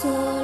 So